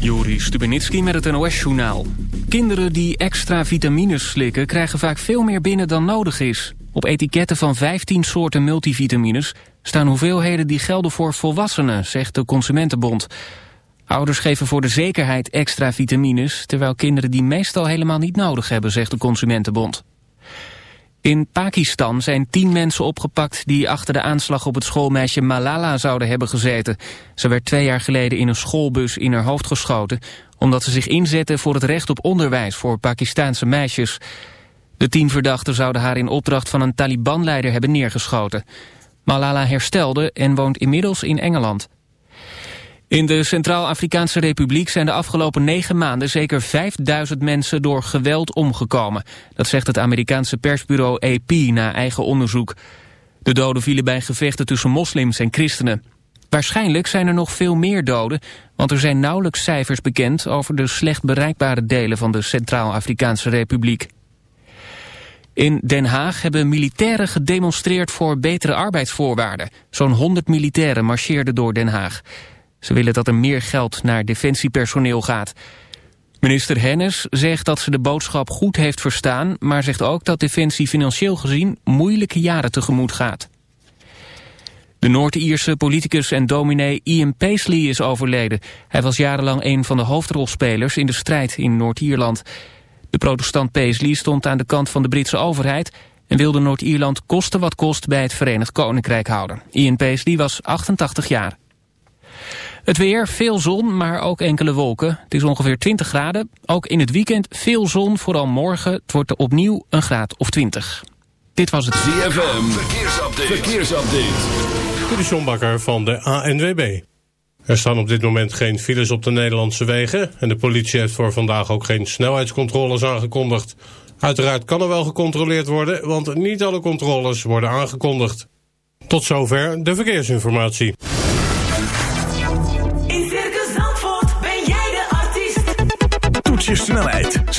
Juri Stubenitski met het NOS-journaal. Kinderen die extra vitamines slikken krijgen vaak veel meer binnen dan nodig is. Op etiketten van 15 soorten multivitamines staan hoeveelheden die gelden voor volwassenen, zegt de Consumentenbond. Ouders geven voor de zekerheid extra vitamines, terwijl kinderen die meestal helemaal niet nodig hebben, zegt de Consumentenbond. In Pakistan zijn tien mensen opgepakt die achter de aanslag op het schoolmeisje Malala zouden hebben gezeten. Ze werd twee jaar geleden in een schoolbus in haar hoofd geschoten... omdat ze zich inzette voor het recht op onderwijs voor Pakistaanse meisjes. De tien verdachten zouden haar in opdracht van een Taliban-leider hebben neergeschoten. Malala herstelde en woont inmiddels in Engeland. In de Centraal-Afrikaanse Republiek zijn de afgelopen negen maanden zeker 5000 mensen door geweld omgekomen. Dat zegt het Amerikaanse persbureau AP na eigen onderzoek. De doden vielen bij gevechten tussen moslims en christenen. Waarschijnlijk zijn er nog veel meer doden, want er zijn nauwelijks cijfers bekend over de slecht bereikbare delen van de Centraal-Afrikaanse Republiek. In Den Haag hebben militairen gedemonstreerd voor betere arbeidsvoorwaarden. Zo'n 100 militairen marcheerden door Den Haag. Ze willen dat er meer geld naar defensiepersoneel gaat. Minister Hennis zegt dat ze de boodschap goed heeft verstaan... maar zegt ook dat Defensie financieel gezien moeilijke jaren tegemoet gaat. De Noord-Ierse politicus en dominee Ian Paisley is overleden. Hij was jarenlang een van de hoofdrolspelers in de strijd in Noord-Ierland. De protestant Paisley stond aan de kant van de Britse overheid... en wilde Noord-Ierland kosten wat kost bij het Verenigd Koninkrijk houden. Ian Paisley was 88 jaar. Het weer, veel zon, maar ook enkele wolken. Het is ongeveer 20 graden. Ook in het weekend veel zon, vooral morgen. Het wordt er opnieuw een graad of 20. Dit was het ZFM. Verkeersupdate. Verkeersupdate. De Sjombakker van de ANWB. Er staan op dit moment geen files op de Nederlandse wegen... en de politie heeft voor vandaag ook geen snelheidscontroles aangekondigd. Uiteraard kan er wel gecontroleerd worden... want niet alle controles worden aangekondigd. Tot zover de verkeersinformatie.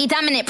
Frankie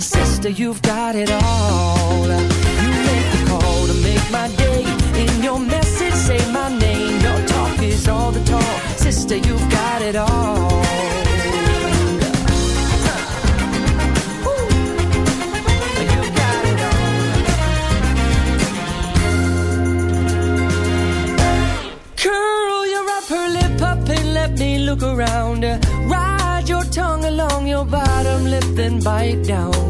Sister, you've got it all. You make the call to make my day. In your message, say my name. Your talk is all the talk. Sister, you've got it all. Curl your upper lip up and let me look around. Ride your tongue along your bottom lip, then bite down.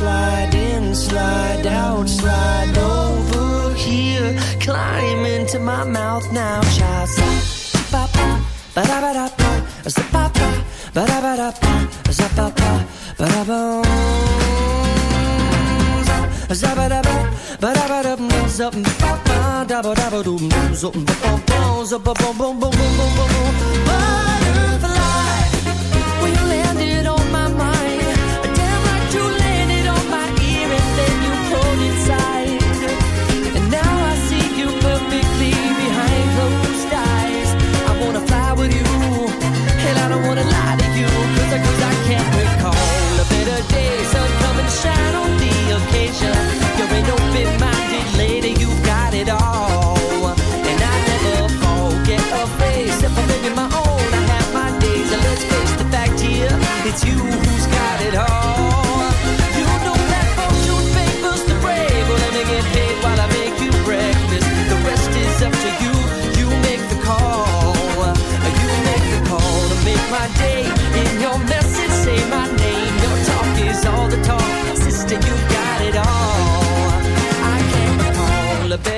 Slide in, slide out, slide over here, climb into my mouth now, child. Ba ba ba da ba da ba, za ba ba ba da ba da ba, za ba ba ba da ba. Zabba-dabba, ba-dabba-dum, zup, ba-ba, dabba-dabba-dum, zup, ba-bum-bum, zup-ba-bum-bum-bum-bum-bum-bum. Butterfly, when side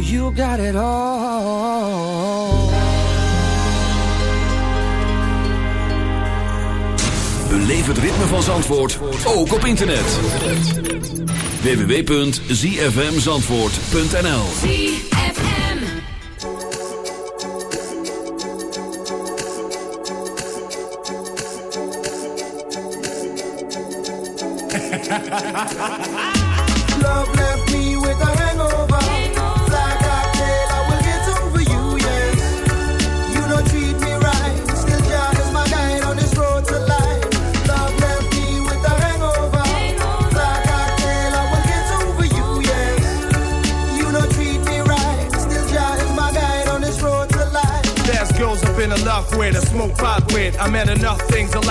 You got it all. Het ritme van Zandvoort, ook op internet. www.zfmzandvoort.nl I'm at enough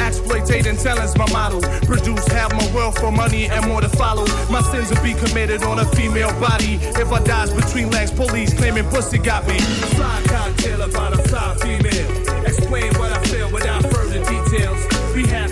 exploitating talent's my model. Produce half my wealth for money and more to follow. My sins will be committed on a female body. If I dies between legs, police claiming pussy got me. Fly cocktail about a fly female. Explain what I feel without further details. We had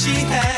She had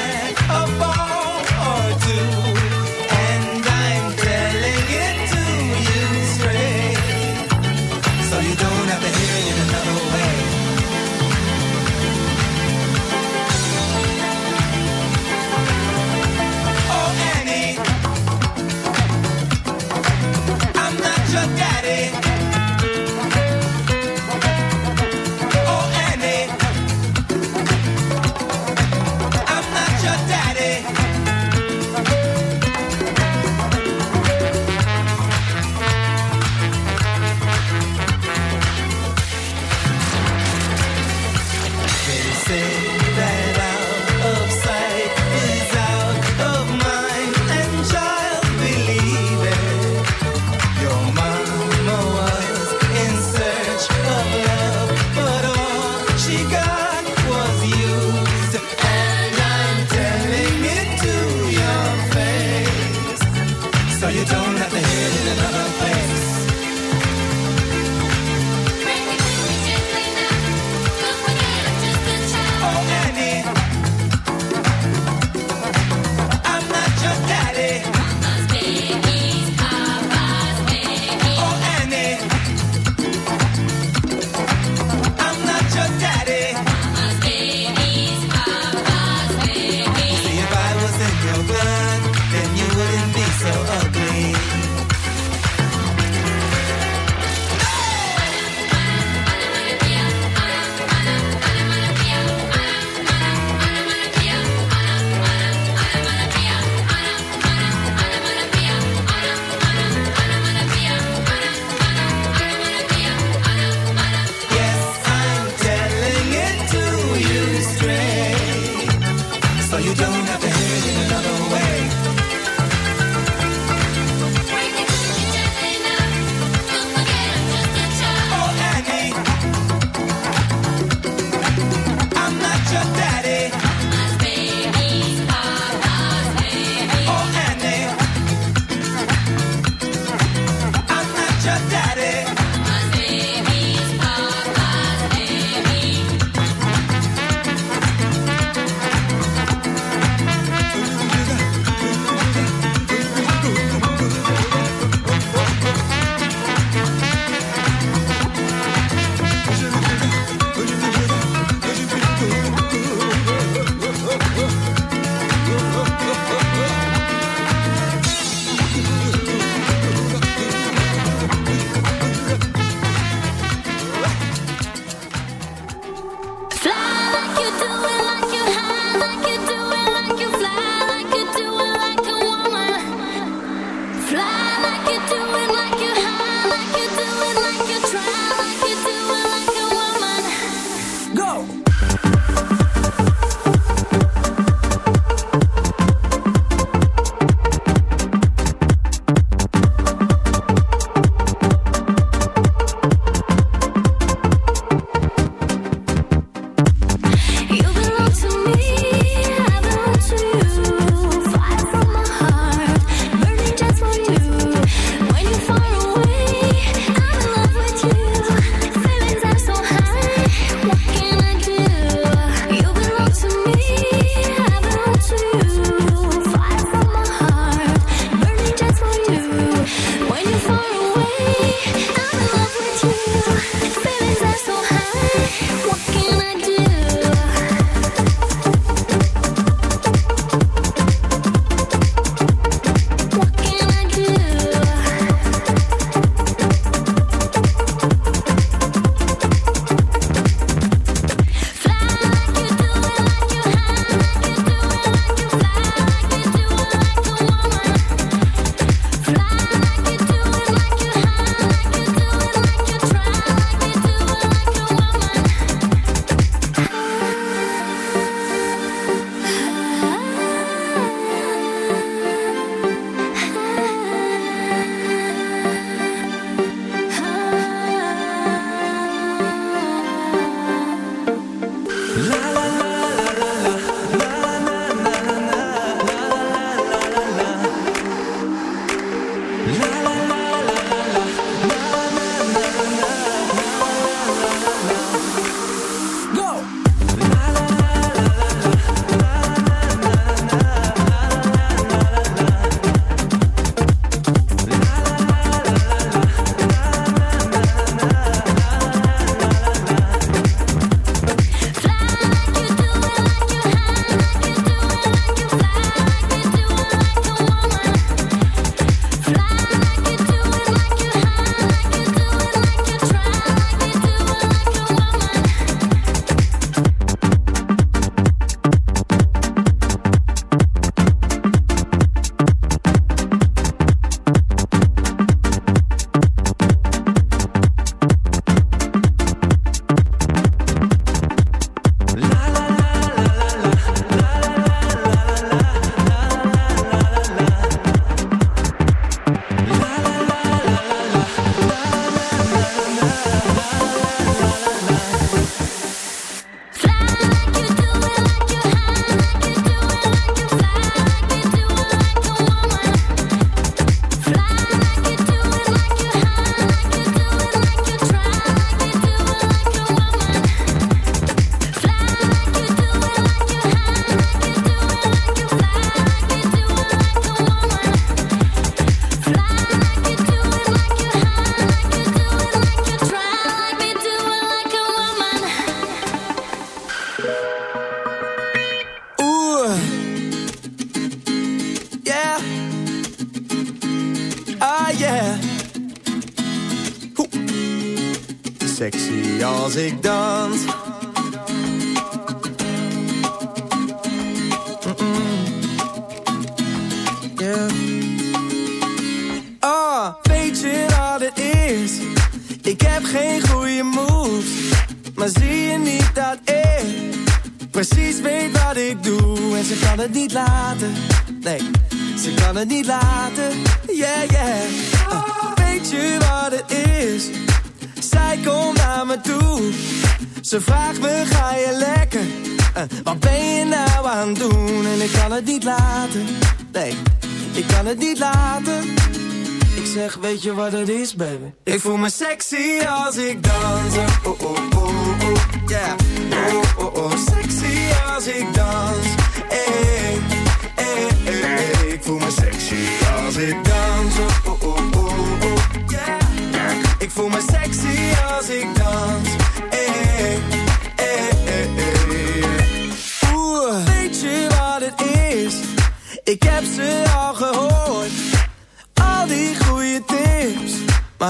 baby? Ik voel me sexy als ik dans.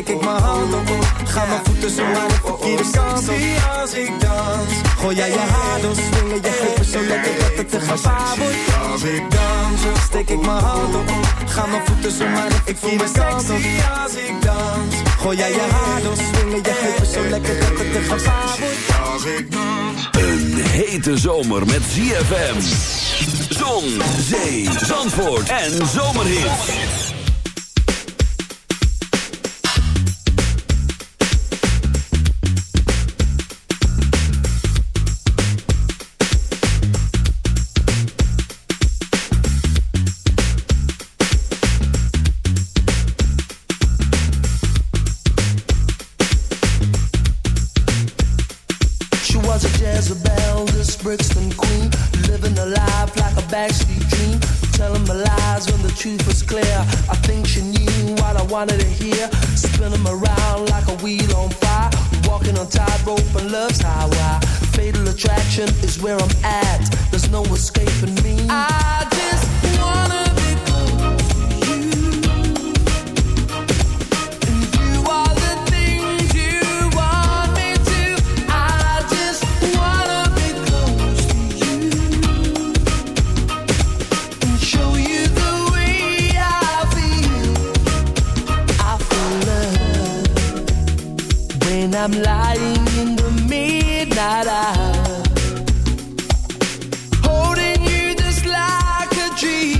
Steek ik mijn hand op. Ga mijn voeten zo naar de verkeerde kant op. als ik dans. Gooi jij je haar door, swingen je heupen zo lekker dat het te gevaar wordt. Als ik dans, steek ik mijn hand op. Ga mijn voeten zo naar de verkeerde kant op. als ik dans. Gooi jij je haar door, swingen je heupen zo lekker dat het te gevaar wordt. Als ik dans. Een hete zomer met ZFM. Zon, zee, zandvoort en zomerhit. Holding you just like a dream.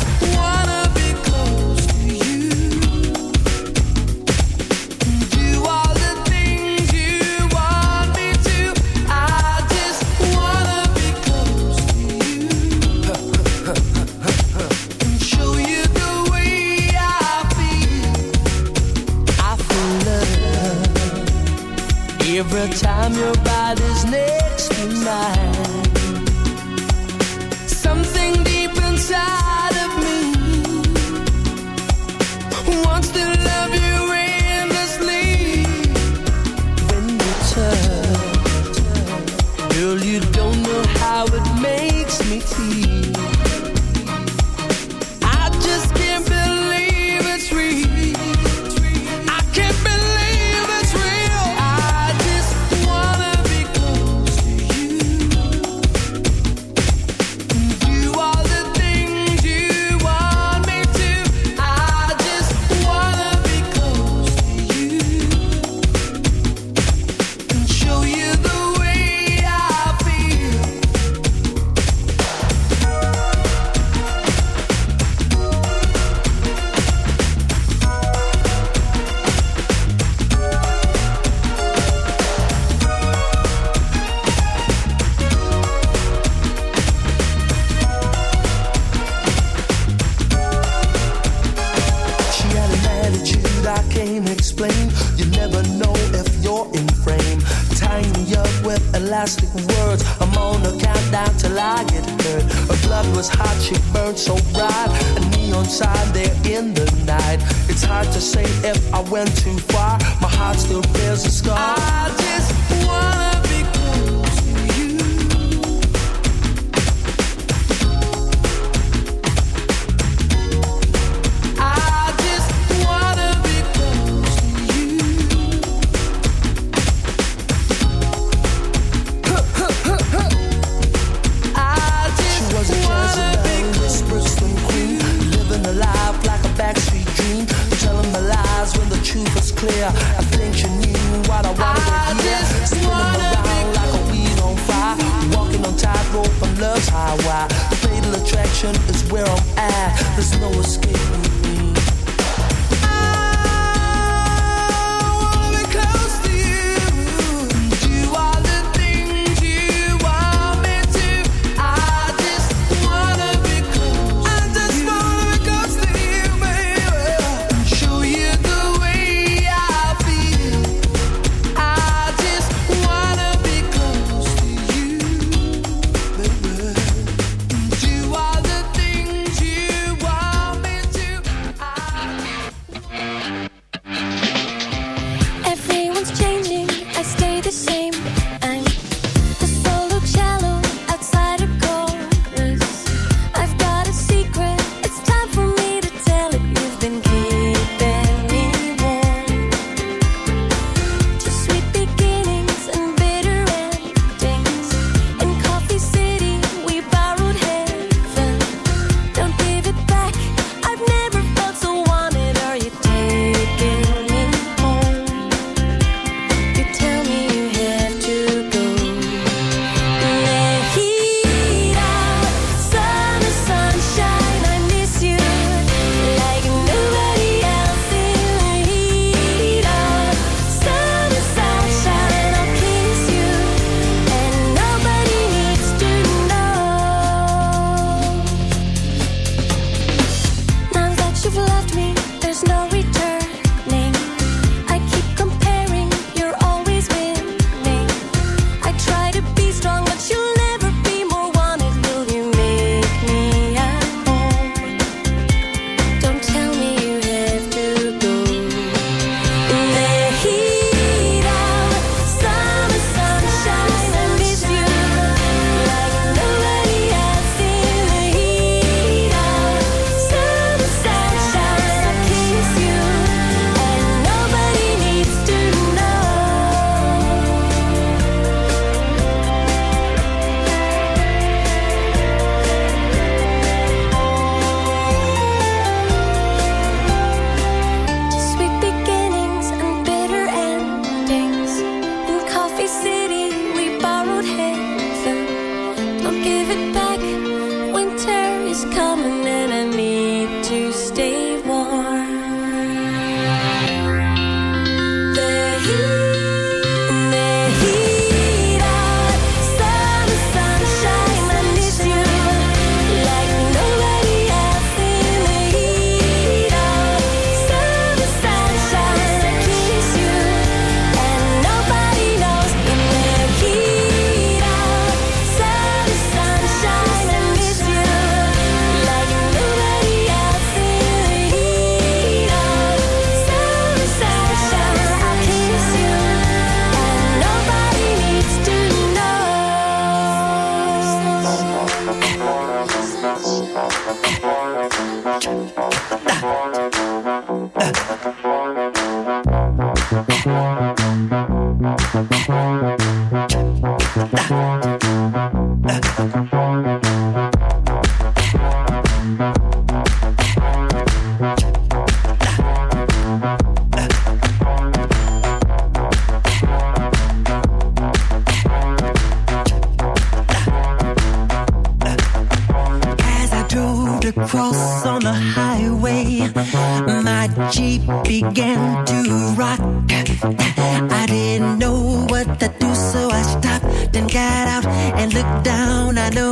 every time your body's next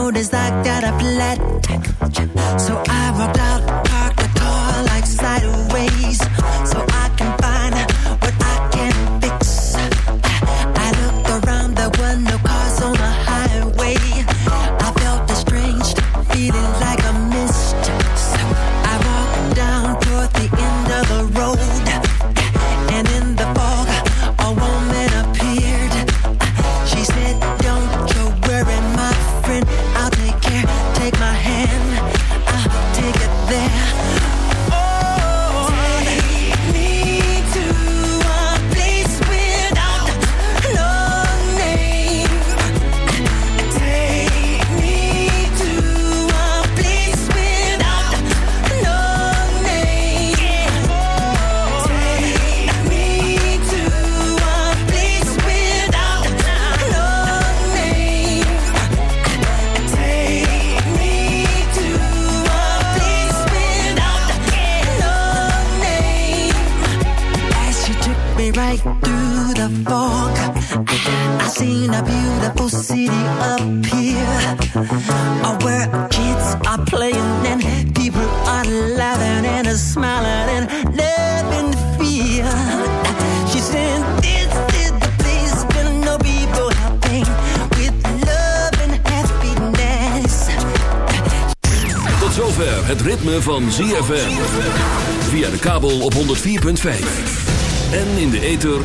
road is like that a flat. So I walked out.